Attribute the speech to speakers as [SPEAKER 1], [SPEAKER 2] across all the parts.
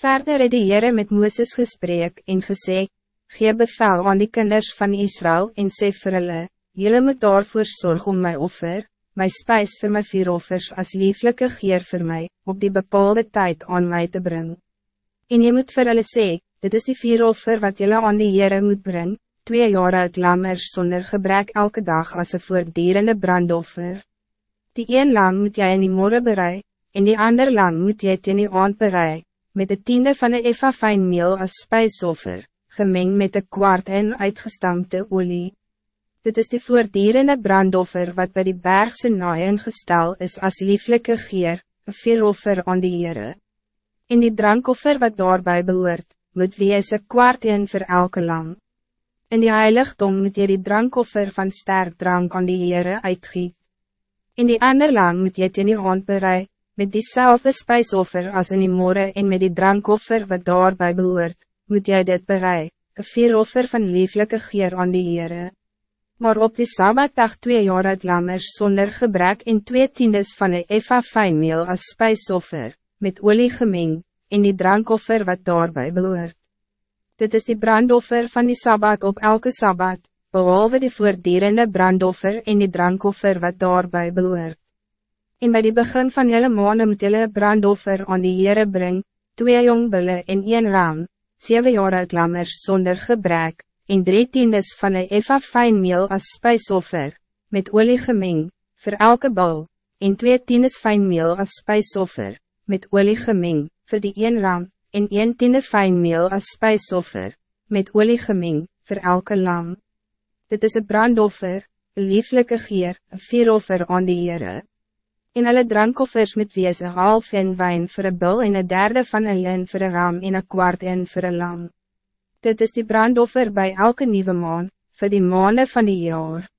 [SPEAKER 1] Verder het die Heere met Mooses gesprek en gesê, Gee bevel aan die kinders van Israël en sê vir hulle, Julle moet daarvoor zorg om my offer, my spijs voor my vier offers as lieflijke geer voor mij, op die bepaalde tijd aan mij te brengen. En je moet vir hulle sê, dit is die vier offer wat jullie aan die Heere moet brengen, twee jaar uit lammers zonder gebrek elke dag als een voordierende brandoffer. Die een lam moet jij in die morgen bereiden, en die ander lam moet jy teen die aand berei, met de tiende van een eva fijn meel als spijsoffer, gemengd met een kwart en uitgestampte olie. Dit is de voordierende brandoffer wat bij die bergse naaien gestel is als lieflijke geer, een veeroffer aan die Heere. In die drankoffer wat daarbij behoort, moet wees een kwart in voor elke lam. In die heiligdom moet jy die drankoffer van sterk drank aan die Heere uitgiet. In die ander lam moet jy teen die hand bereid, met diezelfde spijsoffer als in die morgen en met die drankoffer wat daarbij behoort, moet jij dit bereid, een vieroffer van lieflijke geer aan die Heere. Maar op die Sabbatdag twee jaar uit lammers zonder gebrek en twee tiendes van een eva fijnmeel als spijsoffer, met olie gemeng, en die drankoffer wat daarbij behoort. Dit is die brandoffer van die Sabbat op elke Sabbat, behalve die voordierende brandoffer en die drankoffer wat daarbij behoort. En bij die begin van jelle maanden moet jelle brandoffer aan die Heere bring, twee jongbille en een ram, zeven jaar uit lammers zonder gebrek, en drie tiendes van een eva fijn meel als spijsoffer, met olie gemeng, voor elke bal, en twee tiendes fijn meel als spijsoffer, met olie gemeng, voor die een ram, en een tiende fijn meel als spijsoffer, met olie gemeng, voor elke lam. Dit is een brandoffer, een lieflijke gier, een vieroffer aan die Heere en hulle drankoffers met wees een half in wijn voor een bul en een derde van een lin voor een ram en een kwart in voor een lam. Dit is die brandoffer bij elke nieuwe maan, voor die maanden van die jaar.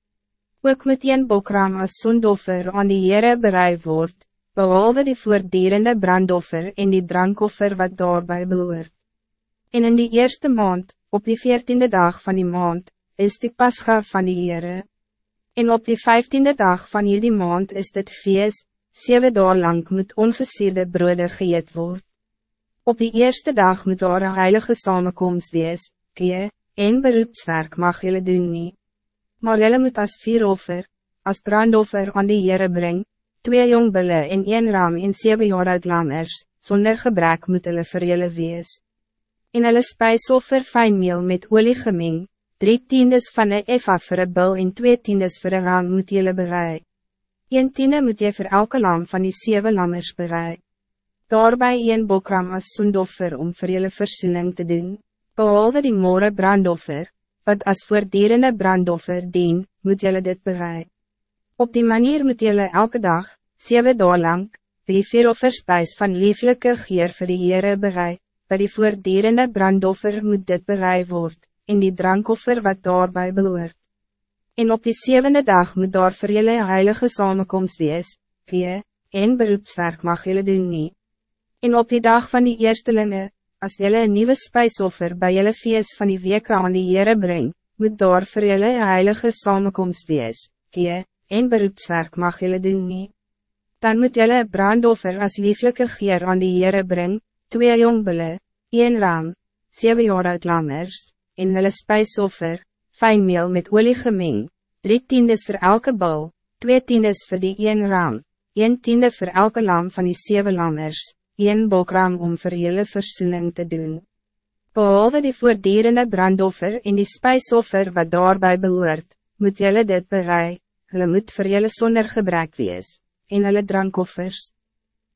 [SPEAKER 1] Ook moet een bokram als zondoffer aan die Heere bereid word, behalve die voordierende brandoffer en die drankoffer wat daarbij behoort. En in die eerste maand, op die veertiende dag van die maand, is die pascha van die Heere. En op die vijftiende dag van hierdie maand is dit feest, zeven dagen lang moet ongesierde broode geëet word. Op die eerste dag moet daar een heilige samenkomst wees, kie, en beroepswerk mag jullie doen nie. Maar jullie moet als vieroffer, als brandoffer aan die Heere bring, twee jongbille en een ram en zeven jaar uit lammers, zonder gebrek moet hulle vir jullie wees. En hulle spijsoffer fijnmeel met olie gemeng, drie tiendes van een eva voor een bil en twee tiendes voor een ram moet jullie bereid. Een tiende moet je voor elke lam van die zeven lammers bereid. Daarbij een bokram als zondoffer om voor jullie verzoening te doen. Behalve die more brandoffer, wat als voordierende brandoffer dien, moet jullie dit bereid. Op die manier moet jullie elke dag, zeven dagen lang, die vier offerspijs van lieflijke geer vir die Heere bereid, bij die voordierende brandoffer moet dit bereid worden en die drankoffer wat daarbij behoort. En op die zevende dag moet daar vir julle heilige samenkomst wees, wie, en beroepswerk mag julle doen nie. En op die dag van die eerstelinge, als julle een nieuwe spijsoffer bij julle feest van die weke aan die Heere bring, moet daar vir julle heilige samenkomst wees, wie, en beroepswerk mag julle doen nie. Dan moet julle brandoffer als lieflijke geer aan die Heere bring, twee jongbille, een ram, zeven jaar uit lammers, en hulle spijsoffer, fijnmeel met olie gemeng, drie tiendes voor elke bal, twee tiendes voor die een ram, een tiende voor elke lam van die zeven lammers, een bokram om vir julle versoening te doen. Behalve die voordierende brandoffer en die spijsoffer wat daarbij behoort, moet julle dit bereid, hulle moet vir julle sonder gebrek wees, en hulle drankoffers,